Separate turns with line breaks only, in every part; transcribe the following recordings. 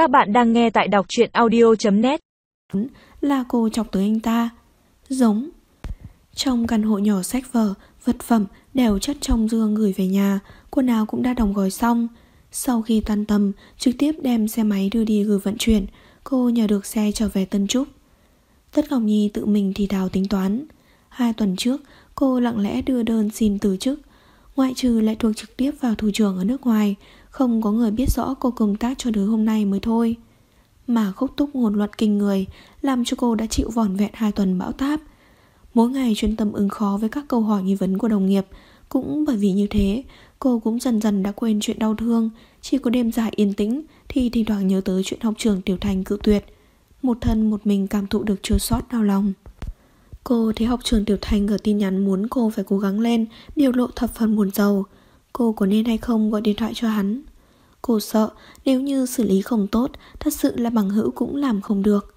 Các bạn đang nghe tại đọc truyện audio.net
Là cô chọc tới anh ta. Giống. Trong căn hộ nhỏ sách vở, vật phẩm đều chất trong dương gửi về nhà Quần áo cũng đã đóng gói xong. Sau khi tan tầm Trực tiếp đem xe máy đưa đi gửi vận chuyển Cô nhờ được xe trở về Tân Trúc. Tất Ngọc Nhi tự mình thì đào tính toán. Hai tuần trước Cô lặng lẽ đưa đơn xin từ chức Ngoại trừ lại thuộc trực tiếp vào thủ trưởng ở nước ngoài không có người biết rõ cô công tác cho đứa hôm nay mới thôi. Mà khúc túc ngôn luật kinh người Làm cho cô đã chịu vỏn vẹn hai tuần bão táp. Mỗi ngày chuyên tâm ứng khó với các câu hỏi nghi vấn của đồng nghiệp. Cũng bởi vì như thế Cô cũng dần dần đã quên chuyện đau thương. Chỉ có đêm dài yên tĩnh Thì thỉnh thoảng nhớ tới chuyện học trường Tiểu Thành cự tuyệt. Một thân một mình cảm thụ được chưa sót đau lòng. Cô thấy học trường Tiểu Thành gửi tin nhắn muốn cô phải cố gắng lên, biểu lộ thập phần buồn giàu. Cô có nên hay không gọi điện thoại cho hắn? Cô sợ nếu như xử lý không tốt, thật sự là bằng hữu cũng làm không được.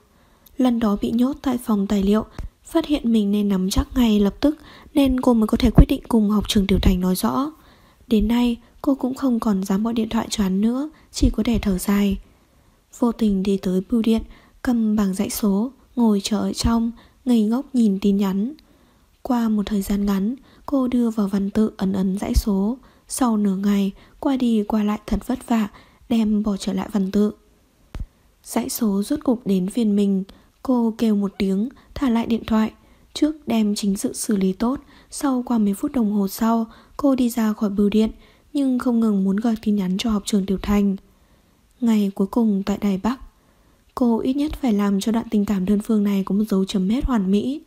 Lần đó bị nhốt tại phòng tài liệu, phát hiện mình nên nắm chắc ngay lập tức nên cô mới có thể quyết định cùng học trường Tiểu Thành nói rõ. Đến nay, cô cũng không còn dám gọi điện thoại cho hắn nữa, chỉ có thể thở dài. Vô tình đi tới bưu điện, cầm bảng dãy số, ngồi chờ ở trong, ngây ngốc nhìn tin nhắn. Qua một thời gian ngắn, cô đưa vào văn tự ấn ấn dãy số. Sau nửa ngày, qua đi qua lại thật vất vả, đem bỏ trở lại văn tự. Dãy số rốt cục đến phiên mình, cô kêu một tiếng, thả lại điện thoại. Trước đem chính sự xử lý tốt, sau qua mấy phút đồng hồ sau, cô đi ra khỏi bưu điện, nhưng không ngừng muốn gọi tin nhắn cho học trường Tiểu Thành. Ngày cuối cùng tại Đài Bắc, Cô ít nhất phải làm cho đoạn tình cảm đơn phương này có một dấu chấm hết hoàn mỹ.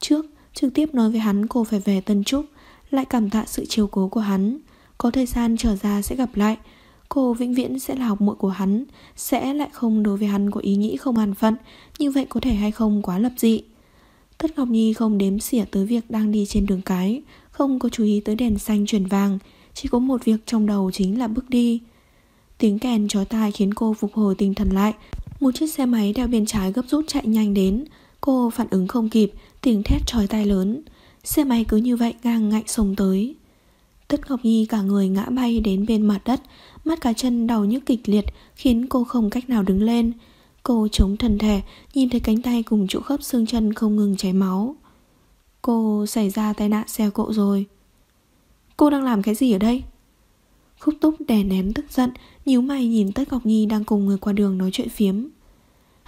Trước, trực tiếp nói với hắn cô phải về Tân Trúc, lại cảm tạ sự chiều cố của hắn. Có thời gian trở ra sẽ gặp lại. Cô vĩnh viễn sẽ là học muội của hắn, sẽ lại không đối với hắn có ý nghĩ không an phận, như vậy có thể hay không quá lập dị. Tất Ngọc Nhi không đếm xỉa tới việc đang đi trên đường cái, không có chú ý tới đèn xanh chuyển vàng, chỉ có một việc trong đầu chính là bước đi. Tiếng kèn chói tai khiến cô phục hồi tinh thần lại, một chiếc xe máy đeo bên trái gấp rút chạy nhanh đến Cô phản ứng không kịp Tiếng thét chói tai lớn Xe máy cứ như vậy ngang ngạnh sông tới. Tất Ngọc Nhi cả người ngã bay đến bên mặt đất, Mắt cả chân đau nhức kịch liệt, Khiến cô không cách nào đứng lên. Cô chống thần thể, Nhìn thấy cánh tay cùng chỗ khớp xương chân không ngừng chảy máu. Cô xảy ra tai nạn xe cộ rồi. Cô đang làm cái gì ở đây? Khúc túc đè nén tức giận, nhíu mày nhìn Tất Ngọc Nhi đang cùng người qua đường nói chuyện phiếm.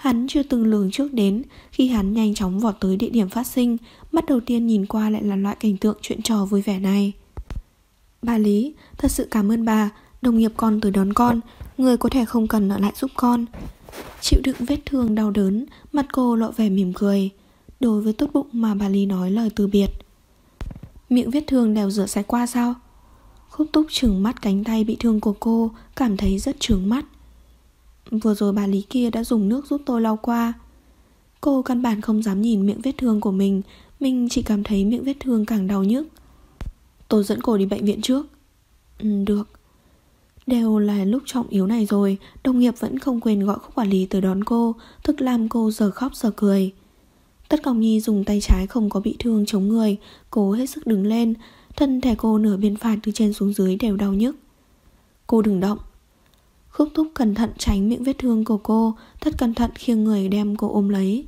Hắn chưa từng lường trước đến Khi hắn nhanh chóng vọt tới địa điểm phát sinh Mắt đầu tiên nhìn qua lại là loại cảnh tượng chuyện trò vui vẻ này. Bà Lý, thật sự cảm ơn bà Đồng nghiệp con tới đón con Người có thể không cần ở lại giúp con. Chịu đựng vết thương đau đớn Mặt cô lộ vẻ mỉm cười. Đối với tốt bụng mà bà Lý nói lời từ biệt. Miệng vết thương đều rửa sạch qua sao? Khúc túc trừng mắt cánh tay bị thương của cô Cảm thấy rất trướng mắt. Vừa rồi bà Lý kia đã dùng nước giúp tôi lau qua. Cô căn bản không dám nhìn miệng vết thương của mình. Mình chỉ cảm thấy miệng vết thương càng đau nhức. Tôi dẫn cô đi bệnh viện trước. Ừ được. Đều là lúc trọng yếu này rồi. Đồng nghiệp vẫn không quên gọi khúc quản lý tới đón cô, Thức làm cô giờ khóc giờ cười. Tất còng Nhi dùng tay trái không có bị thương chống người, Cố hết sức đứng lên. Thân thể cô nửa bên phải từ trên xuống dưới đều đau nhức. Cô đừng động. Khúc thúc cẩn thận tránh miệng vết thương của cô, Thật cẩn thận khiêng người đem cô ôm lấy.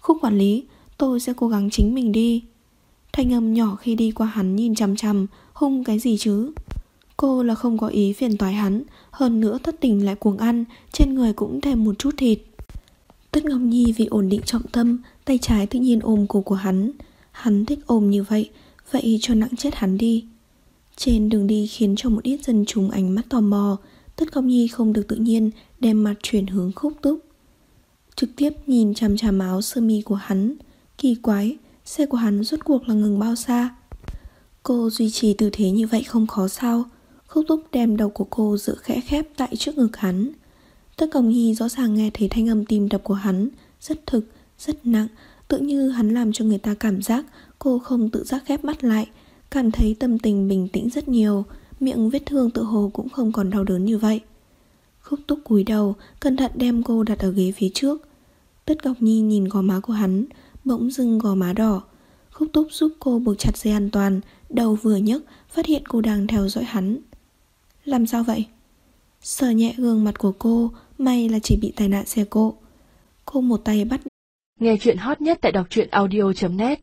Khúc quản lý, Tôi sẽ cố gắng chính mình đi. Thanh âm nhỏ khi đi qua hắn nhìn chằm chằm, Hung cái gì chứ? Cô là không có ý phiền toái hắn, Hơn nữa thất tình lại cuồng ăn, Trên người cũng thêm một chút thịt. Tất Ngọc Nhi vì ổn định trọng tâm, Tay trái tự nhiên ôm cổ của hắn. Hắn thích ôm như vậy Vậy cho nặng chết hắn đi. Trên đường đi khiến cho một ít dân chúng ánh mắt tò mò Tất Công Nhi không được tự nhiên Đem mặt chuyển hướng khúc túc. Trực tiếp nhìn chằm chằm áo sơ mi của hắn. Kỳ quái Xe của hắn rốt cuộc là ngừng bao xa? Cô duy trì tư thế như vậy không khó sao? Khúc túc đem đầu của cô giữ khẽ khép tại trước ngực hắn. Tất Công Nhi rõ ràng nghe thấy thanh âm tim đập của hắn Rất thực, rất nặng Tự như hắn làm cho người ta cảm giác Cô không tự giác khép mắt lại Cảm thấy tâm tình bình tĩnh rất nhiều. Miệng vết thương tự hồ cũng không còn đau đớn như vậy. Khúc túc cúi đầu, Cẩn thận đem cô đặt ở ghế phía trước. Tất Ngọc Nhi nhìn gò má của hắn, Bỗng dưng gò má đỏ. Khúc túc giúp cô buộc chặt dây an toàn, Đầu vừa nhấc, Phát hiện cô đang theo dõi hắn. Làm sao vậy? Sờ nhẹ gương mặt của cô, May là chỉ bị tai nạn xe cộ. Cô một tay bắt
Nghe chuyện hot nhất tại đọc truyện audio.net